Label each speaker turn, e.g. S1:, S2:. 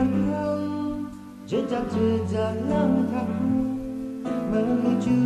S1: Biarkan jejak-jejak langkahku menuju